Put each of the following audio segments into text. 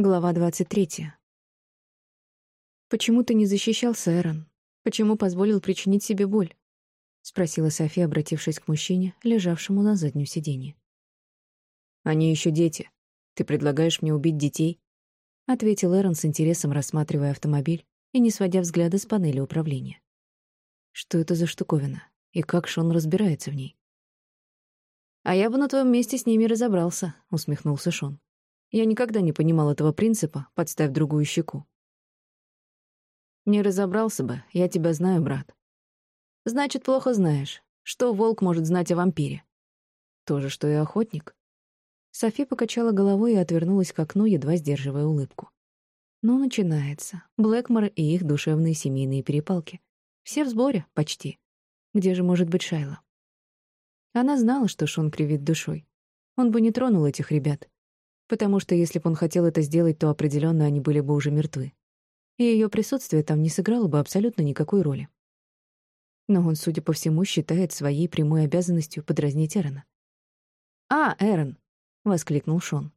Глава 23. «Почему ты не защищался, Эрон? Почему позволил причинить себе боль?» — спросила София, обратившись к мужчине, лежавшему на заднем сиденье. «Они еще дети. Ты предлагаешь мне убить детей?» — ответил Эрон с интересом, рассматривая автомобиль и не сводя взгляда с панели управления. Что это за штуковина? И как Шон разбирается в ней? «А я бы на твоем месте с ними разобрался», — усмехнулся Шон. Я никогда не понимал этого принципа «подставь другую щеку». Не разобрался бы, я тебя знаю, брат. Значит, плохо знаешь. Что волк может знать о вампире? То же, что и охотник. Софи покачала головой и отвернулась к окну, едва сдерживая улыбку. Ну, начинается. Блэкмор и их душевные семейные перепалки. Все в сборе, почти. Где же может быть Шайла? Она знала, что Шон кривит душой. Он бы не тронул этих ребят потому что если бы он хотел это сделать, то определенно они были бы уже мертвы. И ее присутствие там не сыграло бы абсолютно никакой роли. Но он, судя по всему, считает своей прямой обязанностью подразнить Эрона. «А, Эрон!» — воскликнул Шон.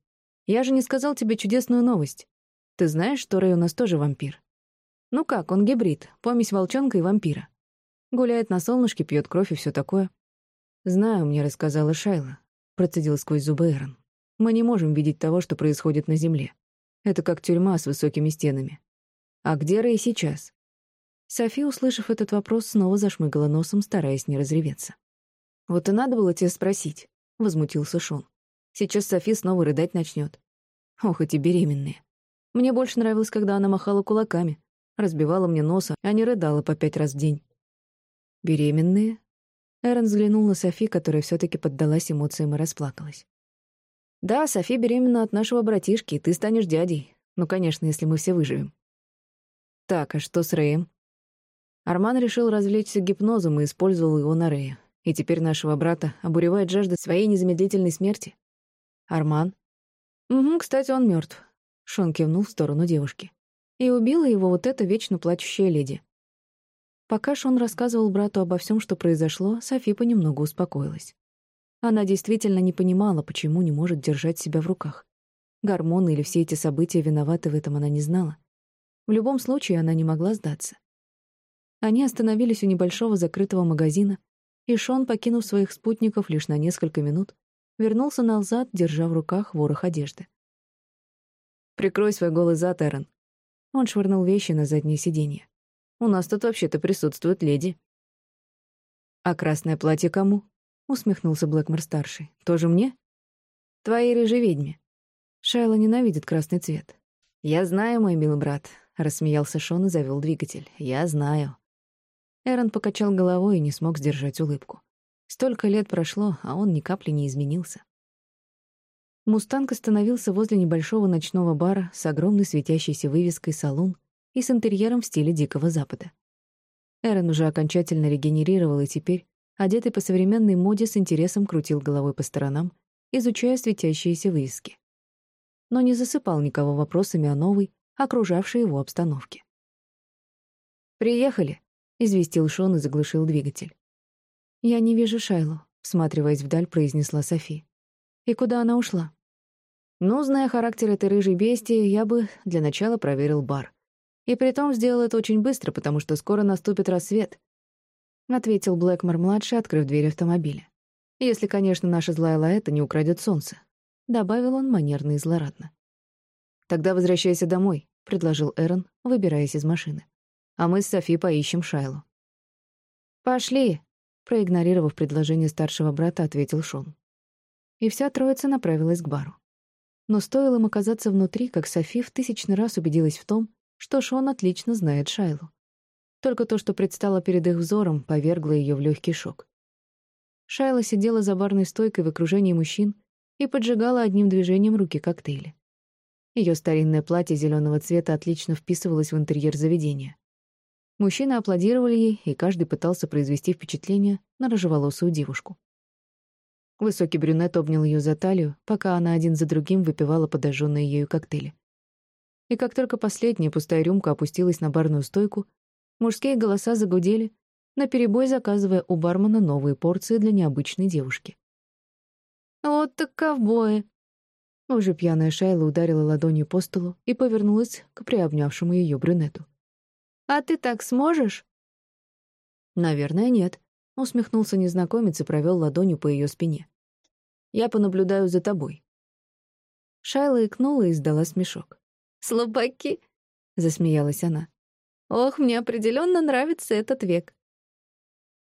«Я же не сказал тебе чудесную новость. Ты знаешь, что Рэй у нас тоже вампир? Ну как, он гибрид, помесь волчонка и вампира. Гуляет на солнышке, пьет кровь и все такое». «Знаю, мне рассказала Шайла», — процедил сквозь зубы Эрон. Мы не можем видеть того, что происходит на Земле. Это как тюрьма с высокими стенами. А где Рэй сейчас? Софи, услышав этот вопрос, снова зашмыгала носом, стараясь не разреветься. «Вот и надо было тебе спросить», — возмутился Шон. «Сейчас Софи снова рыдать начнет. Ох, эти беременные. Мне больше нравилось, когда она махала кулаками, разбивала мне носа, а не рыдала по пять раз в день». «Беременные?» Эрон взглянул на Софи, которая все таки поддалась эмоциям и расплакалась. «Да, Софи беременна от нашего братишки, ты станешь дядей. Ну, конечно, если мы все выживем». «Так, а что с Рэем?» Арман решил развлечься гипнозом и использовал его на Рэя. И теперь нашего брата обуревает жажда своей незамедлительной смерти. Арман? Угу, кстати, он мертв. Шон кивнул в сторону девушки. И убила его вот эта вечно плачущая леди. Пока Шон рассказывал брату обо всем, что произошло, Софи понемногу успокоилась. Она действительно не понимала, почему не может держать себя в руках. Гормоны или все эти события виноваты в этом она не знала. В любом случае она не могла сдаться. Они остановились у небольшого закрытого магазина, и Шон, покинув своих спутников лишь на несколько минут, вернулся назад, держа в руках ворох одежды. «Прикрой свой голый зад, Эрон». Он швырнул вещи на заднее сиденье. «У нас тут вообще-то присутствует леди». «А красное платье кому?» Усмехнулся Блэкмор-старший. «Тоже мне?» «Твоей рыжей ведьме». Шайла ненавидит красный цвет. «Я знаю, мой милый брат», — рассмеялся Шон и завел двигатель. «Я знаю». Эрон покачал головой и не смог сдержать улыбку. Столько лет прошло, а он ни капли не изменился. Мустанг остановился возле небольшого ночного бара с огромной светящейся вывеской «Салон» и с интерьером в стиле Дикого Запада. Эрон уже окончательно регенерировал и теперь одетый по современной моде, с интересом крутил головой по сторонам, изучая светящиеся вывески. Но не засыпал никого вопросами о новой, окружавшей его обстановке. «Приехали», — известил Шон и заглушил двигатель. «Я не вижу Шайлу», — всматриваясь вдаль, произнесла Софи. «И куда она ушла?» «Ну, зная характер этой рыжей бестии, я бы для начала проверил бар. И притом сделал это очень быстро, потому что скоро наступит рассвет, — ответил Блэкмор-младший, открыв дверь автомобиля. «Если, конечно, наша злая Лаэта не украдет солнце», — добавил он манерно и злорадно. «Тогда возвращайся домой», — предложил Эрон, выбираясь из машины. «А мы с Софи поищем Шайлу». «Пошли», — проигнорировав предложение старшего брата, ответил Шон. И вся троица направилась к бару. Но стоило им оказаться внутри, как Софи в тысячный раз убедилась в том, что Шон отлично знает Шайлу. Только то, что предстало перед их взором, повергло ее в легкий шок. Шайла сидела за барной стойкой в окружении мужчин и поджигала одним движением руки коктейли. Ее старинное платье зеленого цвета отлично вписывалось в интерьер заведения. Мужчины аплодировали ей, и каждый пытался произвести впечатление на рыжеволосую девушку. Высокий брюнет обнял ее за талию, пока она один за другим выпивала подожженные ею коктейли. И как только последняя пустая рюмка опустилась на барную стойку, Мужские голоса загудели, наперебой заказывая у бармена новые порции для необычной девушки. «Вот так ковбои!» Уже пьяная Шайла ударила ладонью по столу и повернулась к приобнявшему ее брюнету. «А ты так сможешь?» «Наверное, нет», — усмехнулся незнакомец и провел ладонью по ее спине. «Я понаблюдаю за тобой». Шайла икнула и издала смешок. «Слабаки!» — засмеялась она. «Ох, мне определенно нравится этот век».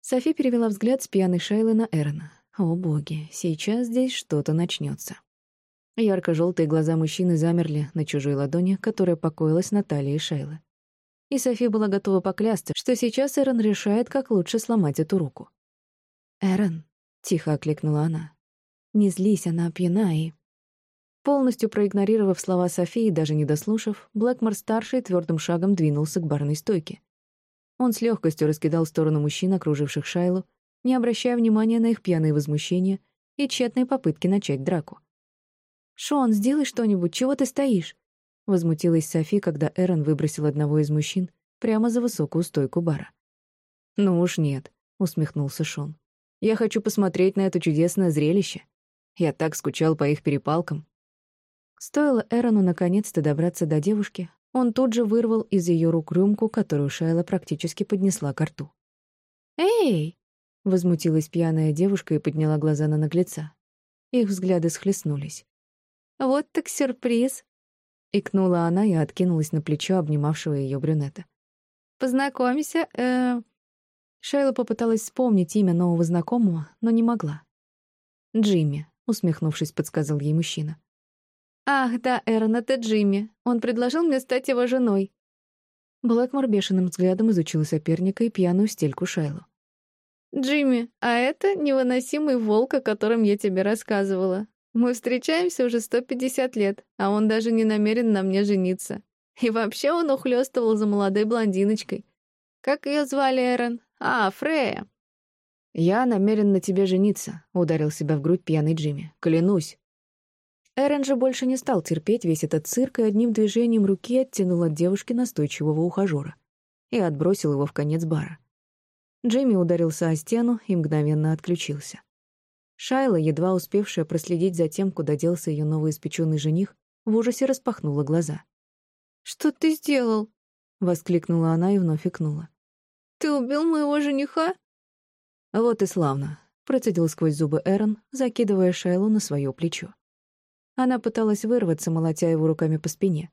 Софи перевела взгляд с пьяной Шайлы на Эрона. «О, боги, сейчас здесь что-то начнется. Ярко-желтые глаза мужчины замерли на чужой ладони, которая покоилась на талии Шейлы. И Софи была готова поклясться, что сейчас Эрон решает, как лучше сломать эту руку. «Эрон», — тихо окликнула она, — «не злись, она пьяна и...» Полностью проигнорировав слова Софии, даже не дослушав, Блэкмор-старший твердым шагом двинулся к барной стойке. Он с легкостью раскидал сторону мужчин, окруживших Шайлу, не обращая внимания на их пьяные возмущения и тщетные попытки начать драку. «Шон, сделай что-нибудь, чего ты стоишь?» Возмутилась Софи, когда Эрон выбросил одного из мужчин прямо за высокую стойку бара. «Ну уж нет», — усмехнулся Шон. «Я хочу посмотреть на это чудесное зрелище. Я так скучал по их перепалкам». Стоило Эрону наконец-то добраться до девушки, он тут же вырвал из ее рук рюмку, которую Шайла практически поднесла к рту. «Эй!» — возмутилась пьяная девушка и подняла глаза на наглеца. Их взгляды схлестнулись. «Вот так сюрприз!» — икнула она и откинулась на плечо обнимавшего ее брюнета. «Познакомься, э...» Шайла попыталась вспомнить имя нового знакомого, но не могла. «Джимми», — усмехнувшись, подсказал ей мужчина. «Ах, да, Эрон, это Джимми. Он предложил мне стать его женой». Блэкмор бешеным взглядом изучил соперника и пьяную стельку Шайлу. «Джимми, а это невыносимый волк, о котором я тебе рассказывала. Мы встречаемся уже 150 лет, а он даже не намерен на мне жениться. И вообще он ухлёстывал за молодой блондиночкой. Как ее звали, Эрон? А, Фрея. «Я намерен на тебе жениться», — ударил себя в грудь пьяный Джимми. «Клянусь». Эрон же больше не стал терпеть весь этот цирк и одним движением руки оттянул от девушки настойчивого ухажера и отбросил его в конец бара. Джимми ударился о стену и мгновенно отключился. Шайла, едва успевшая проследить за тем, куда делся ее новоиспеченный жених, в ужасе распахнула глаза. «Что ты сделал?» — воскликнула она и вновь икнула. «Ты убил моего жениха?» «Вот и славно», — процедил сквозь зубы Эрон, закидывая Шайлу на свое плечо. Она пыталась вырваться, молотя его руками по спине.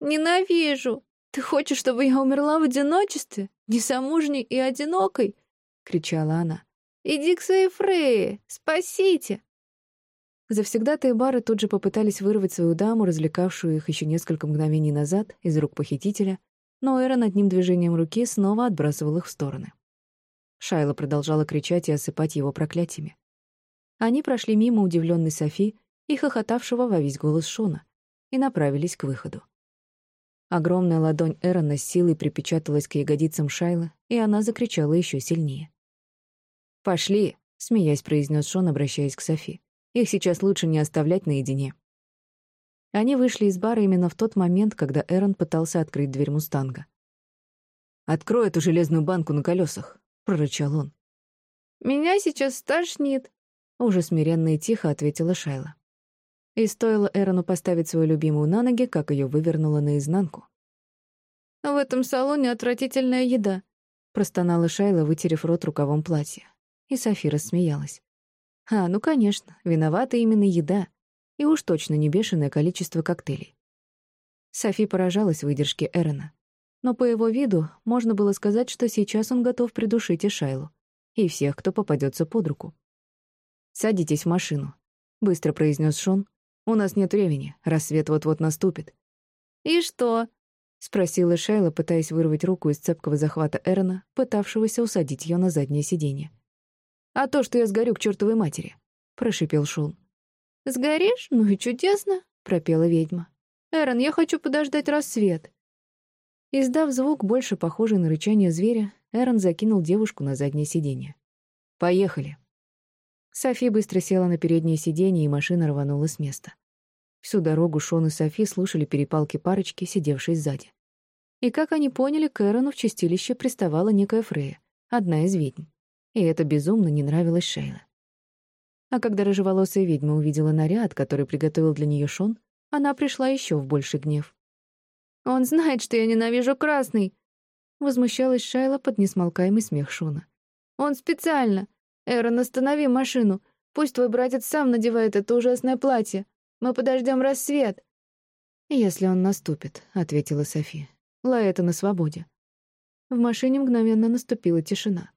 «Ненавижу! Ты хочешь, чтобы я умерла в одиночестве? Незамужней и одинокой?» — кричала она. «Иди к своей Фрейе! Спасите!» Завсегдатые бары тут же попытались вырвать свою даму, развлекавшую их еще несколько мгновений назад, из рук похитителя, но Эрон одним движением руки снова отбрасывал их в стороны. Шайла продолжала кричать и осыпать его проклятиями. Они прошли мимо удивленной Софи и хохотавшего во весь голос Шона и направились к выходу. Огромная ладонь Эрона с силой припечаталась к ягодицам Шайлы, и она закричала еще сильнее. «Пошли», — смеясь произнес Шон, обращаясь к Софи. «Их сейчас лучше не оставлять наедине». Они вышли из бара именно в тот момент, когда Эрон пытался открыть дверь «Мустанга». «Открой эту железную банку на колесах», — прорычал он. «Меня сейчас стошнит», — уже смиренно и тихо ответила Шайла. И стоило Эрону поставить свою любимую на ноги, как ее вывернуло наизнанку. «В этом салоне отвратительная еда», — простонала Шайла, вытерев рот рукавом платья. И Софи рассмеялась. А, ну, конечно, виновата именно еда. И уж точно не бешеное количество коктейлей. Софи поражалась выдержке Эрона. Но по его виду можно было сказать, что сейчас он готов придушить и Шайлу, и всех, кто попадется под руку. «Садитесь в машину», — быстро произнес Шон. «У нас нет времени, рассвет вот-вот наступит». «И что?» — спросила Шайла, пытаясь вырвать руку из цепкого захвата Эрона, пытавшегося усадить ее на заднее сиденье. «А то, что я сгорю к чертовой матери», — прошипел Шон. «Сгоришь? Ну и чудесно», — пропела ведьма. «Эрон, я хочу подождать рассвет». Издав звук, больше похожий на рычание зверя, Эрон закинул девушку на заднее сиденье. «Поехали». Софи быстро села на переднее сиденье, и машина рванула с места. Всю дорогу Шон и Софи слушали перепалки парочки, сидевшей сзади. И как они поняли, к Эрону в чистилище приставала некая Фрея, одна из ведьм и это безумно не нравилось Шейле. А когда рыжеволосая ведьма увидела наряд, который приготовил для нее Шон, она пришла еще в больший гнев. «Он знает, что я ненавижу красный!» Возмущалась Шайла под несмолкаемый смех Шона. «Он специально! Эрон, останови машину! Пусть твой братец сам надевает это ужасное платье! Мы подождем рассвет!» «Если он наступит», — ответила София. «Лаэта на свободе». В машине мгновенно наступила тишина.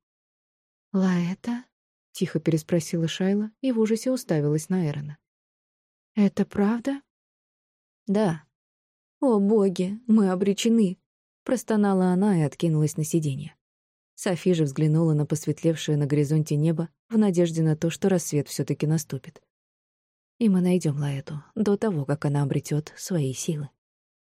«Лаэта?» — тихо переспросила Шайла и в ужасе уставилась на Эрона. «Это правда?» «Да». «О, боги, мы обречены!» — простонала она и откинулась на сиденье. Софи же взглянула на посветлевшее на горизонте небо в надежде на то, что рассвет все таки наступит. И мы найдем Лаэту до того, как она обретет свои силы.